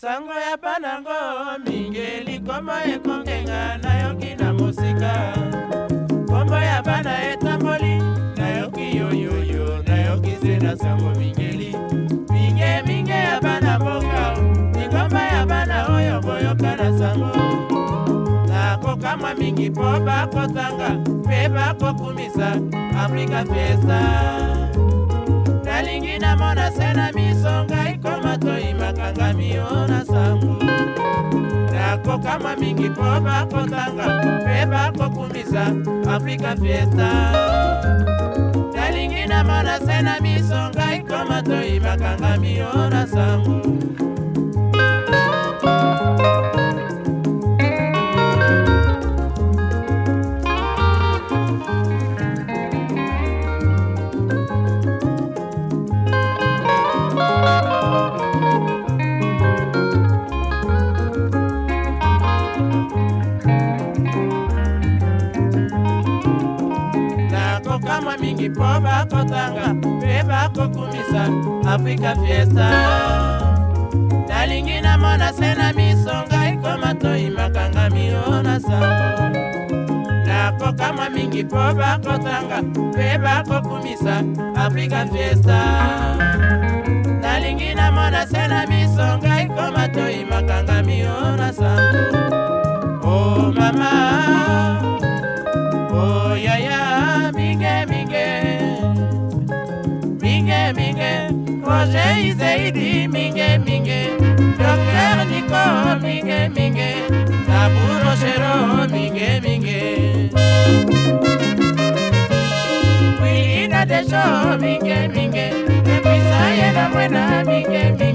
sango ya panango mingi likoma ekokenga nayoki na mosika kombo ya bana etamboli nayoki yoyoyo nayoki se na sango mingeli minge minge ya bana mboka likomba ya bana oyo boyoka na sango nakokamwa mingi mpo bakotanga mpe bakokumisa afrika fiesta ngai namona se na miso ngai koma toyimakanga mio na sango nakokama mingi mpo bakotanga mpe bakokumisa afrika fiesta nalingi namona se na miso ngai koma toyimakanga mio na sango eza mingi mpo bakotanga mpe bakokumisa afrika fiesta nalingi namona se na miso ngai koma toyimakanga mio na sango nakokamwa mingi mpo bakotanga mpe bakokumisa afrika fiesta Zaidi minge minge Docteur Nico minge minge Naburo Shero minge minge Wilina Dejo minge minge Epuisa Yena Mwena minge minge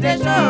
tradition.